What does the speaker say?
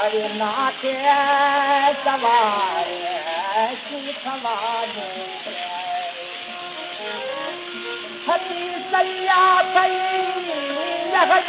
अरे नाथे सवारे हली सया पई जगत